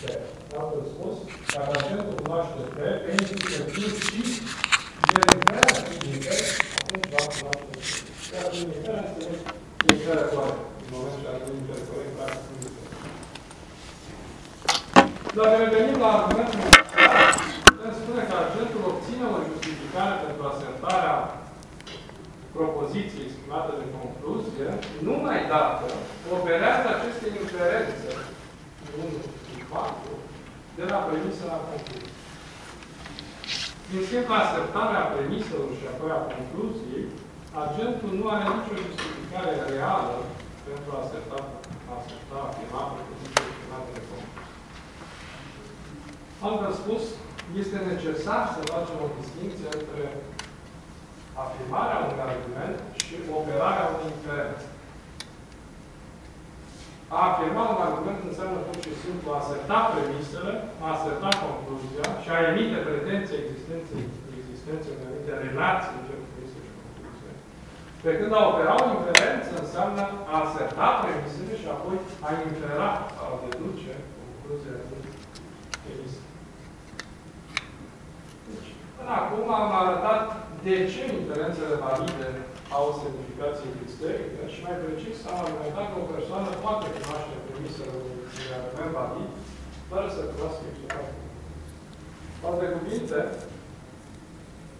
P. Altfel spus, dacă agentul cunoaște P, P implică Q și verificarea din P, atunci va cunoaște P. Iar verificarea este verificarea corect. În momentul în care verificarea corect, practic, nu este. Dacă revenim la argumentul putem spune că agentul obține o justificare pentru asertarea propoziției exprimate de concluzie, numai dacă operează aceste inferențe 1 și 4 de la premisă la concluzie. Din simpla asertare a premiselor și apoi a concluziei, agentul nu are nicio justificare reală pentru a aserta, a aserta afirma propoziției exprimate de concluzie. Altfel spus, este necesar să facem o distinție între afirmarea unui argument și operarea unei inferențe. A afirma un argument înseamnă pur și simplu a aserta premisele, a aserta concluzia și a emite pretenția existenței, existenței unei anumite relații între premise și concluzie. Pe când a opera o inferență înseamnă a aserta premisele și apoi a infera sau a deduce concluzia din premise. Deci, până acum am arătat de ce inferențele valide au o semnificație episterică și mai precis am argumentat că o persoană poate cunoaște premisele unui argument valid fără să cunoască explicația. Cu alte cuvinte,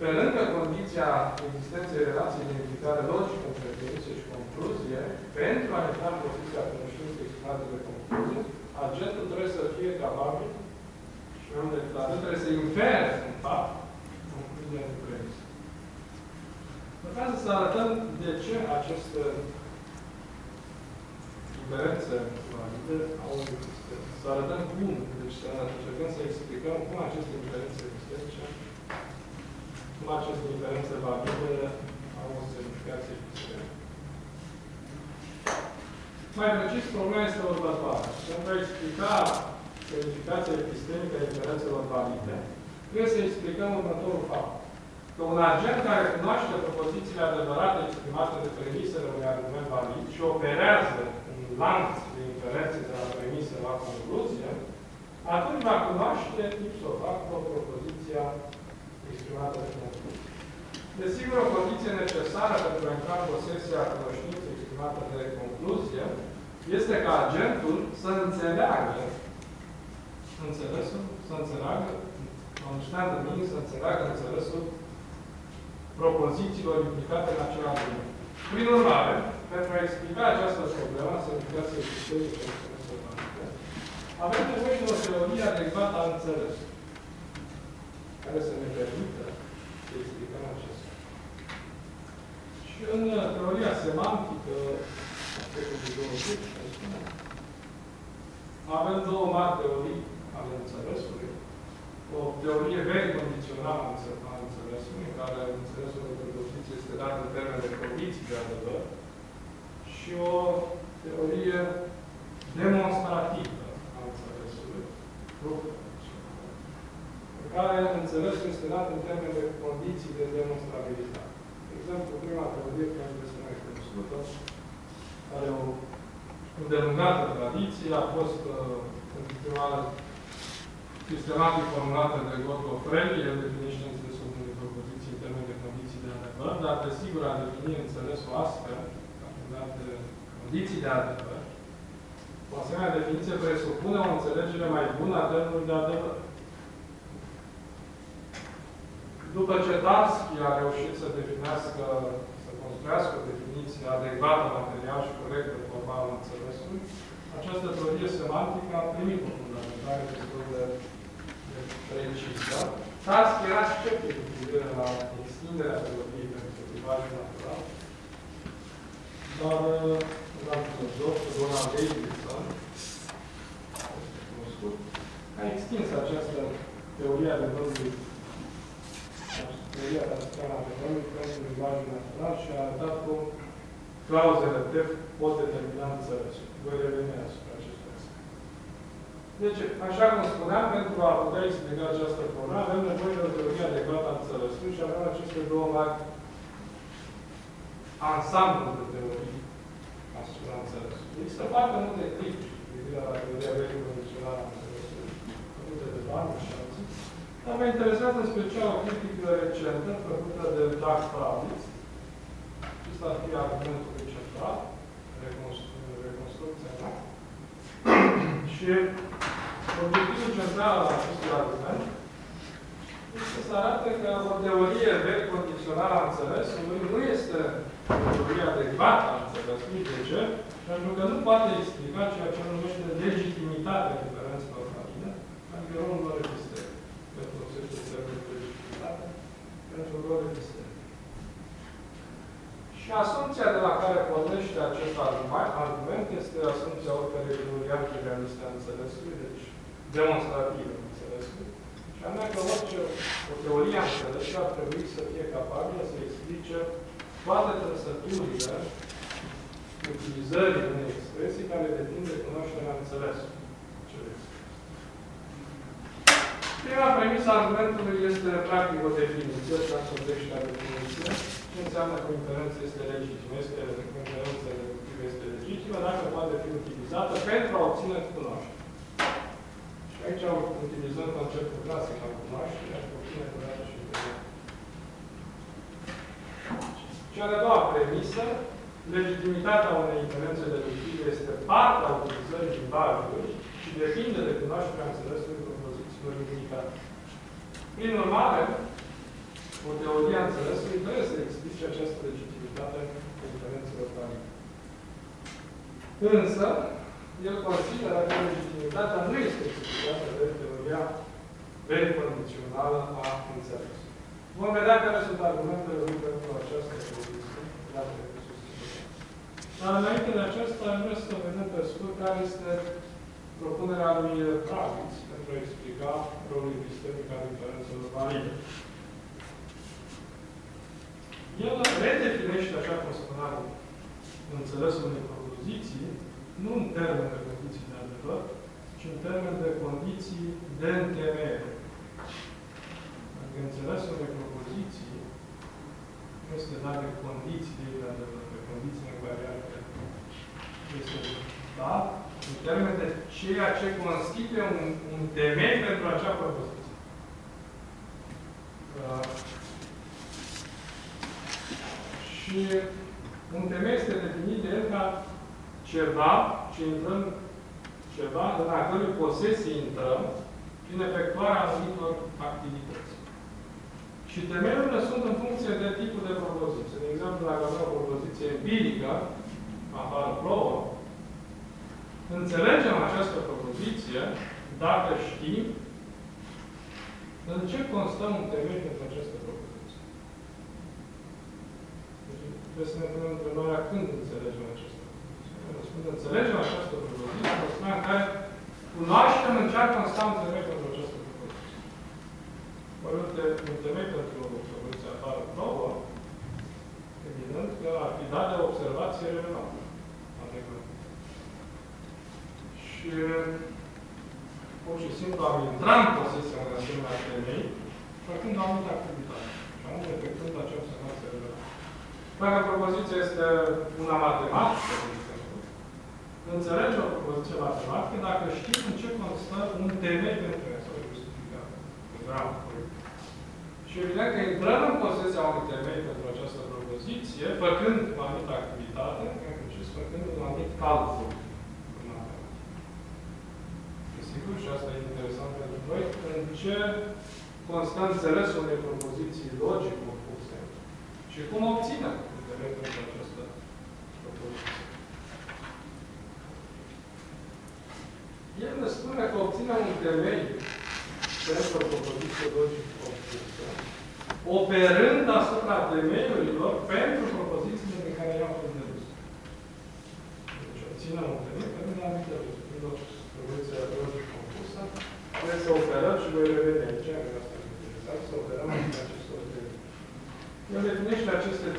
pe lângă condiția existenței relației de identificare logică între premise și concluzie, pentru a intra în poziția cunoștinței exprimate de concluzie, agentul trebuie să fie capabil și mai mult decât atât, trebuie să infere, în fapt, concluzia de premise. Vreau să arătăm de ce aceste diferențe valide au existat. Să arătăm cum, deci să încercăm să explicăm cum aceste diferențe existente, cum aceste diferențe valide au o semnificație existentă. Mai precis, problema este următoare. Pentru a explica semnificația epistemică a diferențelor valide, trebuie să explicăm următorul fapt că un agent care cunoaște propozițiile adevărate exprimate de premisele unui argument valid și operează un lanț de inferențe de la premisă la concluzie, atunci va cunoaște ipso facto propoziția exprimată de concluzie. Desigur, o condiție necesară pentru a intra în posesia cunoștinței exprimată de concluzie este ca agentul să înțeleagă înțelesul, să înțeleagă, understand the meaning, să înțeleagă înțelesul propozițiilor implicate în acel argument. Prin urmare, pentru a explica această problemă, semnificație sistemică și avem nevoie de o teorie adecvată a înțelesului, care să ne permită să explicăm acest Și în teoria semantică, aspectul de 20, avem două mari teorii ale înțelesului. O teorie very condițională a înțelesului, în care înțelesul de propoziție este dat în termen de condiții de adevăr, și o teorie demonstrativă a înțelesului, în care înțelesul este dat în termen de condiții de demonstrabilitate. De exemplu, prima teorie care este mai cunoscută, are o îndelungată tradiție, a fost uh, prima sistematic formulată de Gottlo Frege, el definește științele sunt unele propoziții în termen de condiții de adevăr, dar desigur a defini înțelesul astfel, ca de condiții de adevăr, o asemenea definiție presupune o înțelegere mai bună a termenului de adevăr. După ce Tarski a reușit să definească, să construiască o definiție adecvată, material și corectă formală înțelesului, această teorie semantică a primit o fundamentare destul de precisă. Tarski era sceptic cu privire la extinderea teoriei pentru tipajul natural, dar în altul doctor, Donald Davidson, cunoscut, a extins această teorie a adevărului teoria clasicană a adevărului pentru limbajul natural și a arătat cum clauzele TEF pot determina înțelesul. Voi reveni asupra acestui aspect. Deci, așa cum spuneam, pentru a putea explica această problemă, avem nevoie de o teorie adecvată a înțelesului și avem aceste două mari ansamblu de teorii asupra înțelesului. Există foarte multe critici cu privire la teoria verii condițională a înțelesului. mă interesează în special o critică recentă făcută de Jack Pravitz. Acesta ar fi argumentul central, reconstru- reconstrucția mea. Și obiectivul central al acestui argument este să arate că o teorie vechi condițională a înțelesului nu este o teorie adecvată a înțelesului. De ce? Pentru că nu poate explica ceea ce numește legitimitatea diferențelor marine, adică rolul lor episteme. Pentru folosește termenul de legitimitate, pentru lor episteme. Și asumția de la care pornește acest argument este asumția oricărei teorii realiste a înțelesului, deci demonstrativă a înțelesului, și anume că orice o teorie a înțelesului ar trebui să fie capabilă să explice toate trăsăturile utilizării unei expresii care depind de cunoașterea înțelesului. Prima premisă a argumentului este practic o definiție, să înțelegește la definiție, ce înseamnă că o inferență este legitimă, este că inferența deductivă este legitimă, dacă poate fi utilizată pentru a obține cunoaștere. Și aici utilizăm conceptul clasic al cunoașterii, a obține cunoaștere și cunoaștere. Cea de-a doua premisă, legitimitatea unei inferențe deductive este parte a utilizării limbajului și depinde de cunoașterea înțelesului propozițiilor indicate. Prin urmare, o teorie a înțelesului trebuie să explice această legitimitate a inferențelor valide. Însă, el consideră că legitimitatea nu este explicată de teoria vericondițională a înțelesului. Vom vedea care sunt argumentele lui pentru această poziție. Dar înainte de aceasta, aș vrea să vedem pe scurt care este propunerea lui Kravitz pentru a explica rolul epistemic al diferențelor valide. El redefinește, așa cum spuneam, înțelesul unei propoziții, nu în termen de condiții de adevăr, ci în termen de condiții de întemeiere. Adică înțelesul unei propoziții nu este dat de condiții de adevăr, de condiții invariante. Este dat în termen de ceea ce constituie un, un temei pentru acea propoziție. Uh, și un temei este definit de el ca ceva ce intrăm, ceva în a cărui posesie intrăm prin efectuarea anumitor activități. Și temelurile sunt în funcție de tipul de propoziție. De exemplu, dacă avem o propoziție empirică, afară plouă, înțelegem această propoziție dacă știm în ce constă un temei pentru această propoziție. Deci, trebuie să ne punem întrebarea când înțelegem această propoziție. Răspund, înțelegem această propoziție, vă spuneam că cunoaștem în ce ar consta un temei pentru această propoziție. Ori un temei pentru o propoziție afară plouă, evident că ar fi dat de observație relevantă. Și pur și simplu am intrat în posesia unei asemenea temei, făcând o anumită activitate. Și anume, efectuând acea observație relevantă. Dacă propoziția este una matematică, de exemplu, înțelege o propoziție matematică dacă știm în ce constă un temei pentru ea sau justificare. Și evident că intrăm în posesia unui temei pentru această propoziție, făcând o anumită activitate, făcând un anumit calcul. Desigur, și asta e interesant pentru noi, în ce constă înțelesul unei propoziții logic opuse și cum obținem înțeleg pentru această propoziție. El ne spune că obținem un temei pentru o propoziție logic opusă, operând asupra temeiurilor pentru propozițiile de care i-am fost dedus. Deci obținem un temei pentru anumite lucruri propoziția logic compusă, trebuie să operăm și voi reveni aici, că asta e interesant, să operăm în acestor temei. El definește aceste